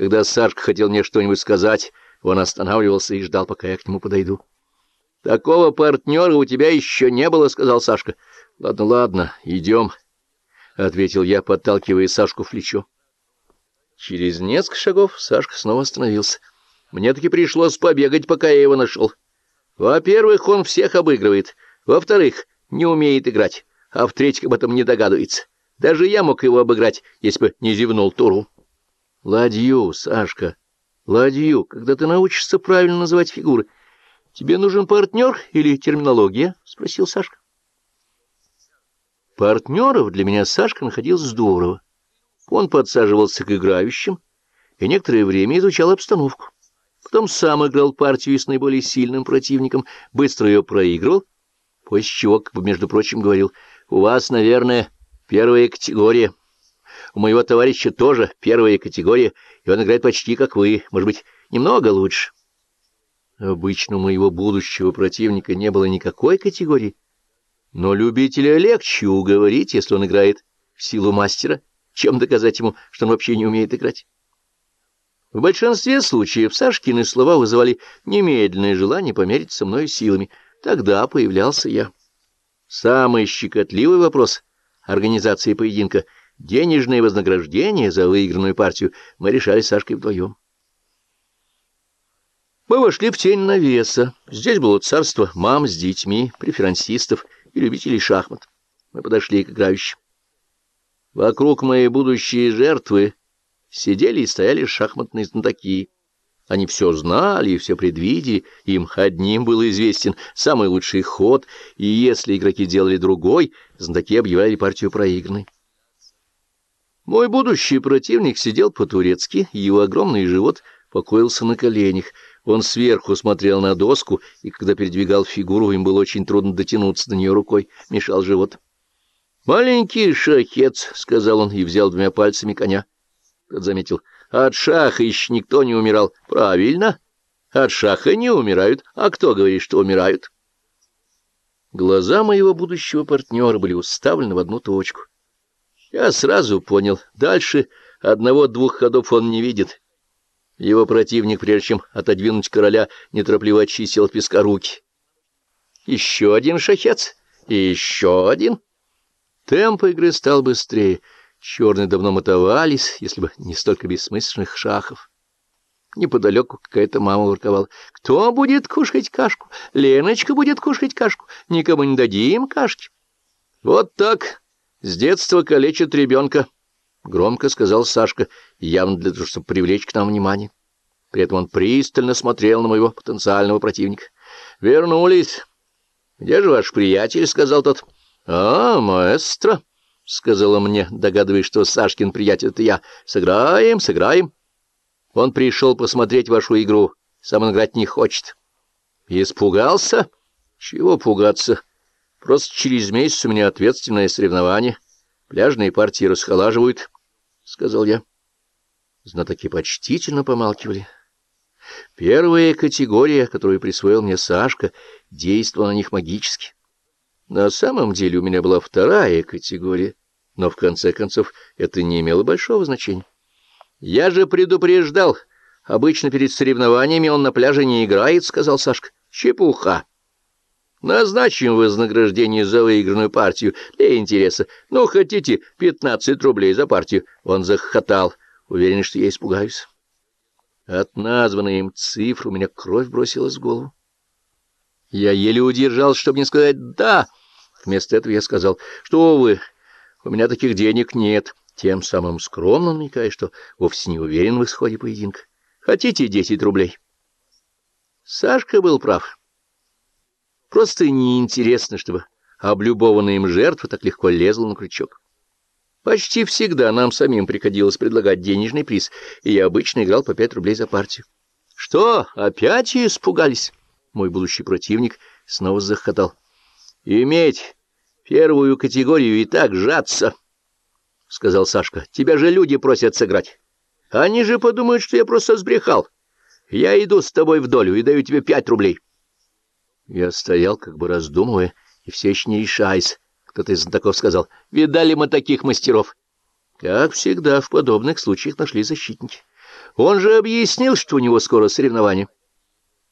Когда Сашка хотел мне что-нибудь сказать, он останавливался и ждал, пока я к нему подойду. — Такого партнера у тебя еще не было, — сказал Сашка. — Ладно, ладно, идем, — ответил я, подталкивая Сашку в плечо. Через несколько шагов Сашка снова остановился. Мне таки пришлось побегать, пока я его нашел. Во-первых, он всех обыгрывает. Во-вторых, не умеет играть. А в-третьих, об этом не догадывается. Даже я мог его обыграть, если бы не зевнул туру. Ладью, Сашка, ладью, когда ты научишься правильно называть фигуры. Тебе нужен партнер или терминология? — спросил Сашка. Партнеров для меня Сашка находил здорово. Он подсаживался к играющим и некоторое время изучал обстановку. Потом сам играл партию с наиболее сильным противником, быстро ее проигрывал, после чего, как бы, между прочим, говорил, «У вас, наверное, первая категория. У моего товарища тоже первая категория, и он играет почти как вы, может быть, немного лучше». Обычно у моего будущего противника не было никакой категории, но любителя легче уговорить, если он играет в силу мастера, чем доказать ему, что он вообще не умеет играть. В большинстве случаев Сашкины слова вызывали немедленное желание померить со мной силами. Тогда появлялся я. Самый щекотливый вопрос организации поединка — денежное вознаграждение за выигранную партию — мы решали с Сашкой вдвоем. Мы вошли в тень навеса. Здесь было царство мам с детьми, преферансистов и любителей шахмат. Мы подошли к играющим. Вокруг моей будущей жертвы сидели и стояли шахматные знатоки. Они все знали и все предвидели, им одним был известен самый лучший ход, и если игроки делали другой, знатоки объявляли партию проигранной. Мой будущий противник сидел по-турецки, его огромный живот покоился на коленях. Он сверху смотрел на доску, и когда передвигал фигуру, им было очень трудно дотянуться до нее рукой, мешал живот. «Маленький шахец», — сказал он и взял двумя пальцами коня. Тот заметил. От шаха еще никто не умирал. Правильно. От шаха не умирают. А кто говорит, что умирают? Глаза моего будущего партнера были уставлены в одну точку. Я сразу понял. Дальше одного-двух ходов он не видит. Его противник, прежде чем отодвинуть короля, неторопливо очистил от песка руки. Еще один шахец. И еще один. Темп игры стал быстрее. Черные давно мотовались, если бы не столько бессмысленных шахов. Неподалеку какая-то мама ворковала. «Кто будет кушать кашку? Леночка будет кушать кашку. Никому не дадим кашки». «Вот так с детства калечат ребенка», — громко сказал Сашка, явно для того, чтобы привлечь к нам внимание. При этом он пристально смотрел на моего потенциального противника. «Вернулись. Где же ваш приятель?» — сказал тот. «А, маэстро». — сказала мне, догадываясь, что Сашкин приятель — это я. — Сыграем, сыграем. Он пришел посмотреть вашу игру. Сам он играть не хочет. — Испугался? — Чего пугаться? Просто через месяц у меня ответственное соревнование. Пляжные партии расхолаживают, — сказал я. Знатоки почтительно помалкивали. Первая категория, которую присвоил мне Сашка, действовала на них магически. На самом деле у меня была вторая категория но в конце концов это не имело большого значения. «Я же предупреждал. Обычно перед соревнованиями он на пляже не играет», — сказал Сашка. «Чепуха. Назначим вознаграждение за выигранную партию для интереса. Ну, хотите, пятнадцать рублей за партию?» Он захохотал, уверен, что я испугаюсь. От названной им цифры у меня кровь бросилась в голову. Я еле удержал, чтобы не сказать «да». Вместо этого я сказал «что вы...» У меня таких денег нет, тем самым скромно намекая, что вовсе не уверен в исходе поединка. Хотите десять рублей? Сашка был прав. Просто неинтересно, чтобы облюбованная им жертва так легко лезла на крючок. Почти всегда нам самим приходилось предлагать денежный приз, и я обычно играл по пять рублей за партию. — Что, опять испугались? Мой будущий противник снова захотал. — Иметь Первую категорию и так жаться, — сказал Сашка. — Тебя же люди просят сыграть. Они же подумают, что я просто сбрехал. Я иду с тобой в долю и даю тебе пять рублей. Я стоял, как бы раздумывая, и все еще не решаясь. Кто-то из знатоков сказал, видали мы таких мастеров. Как всегда, в подобных случаях нашли защитники. Он же объяснил, что у него скоро соревнования.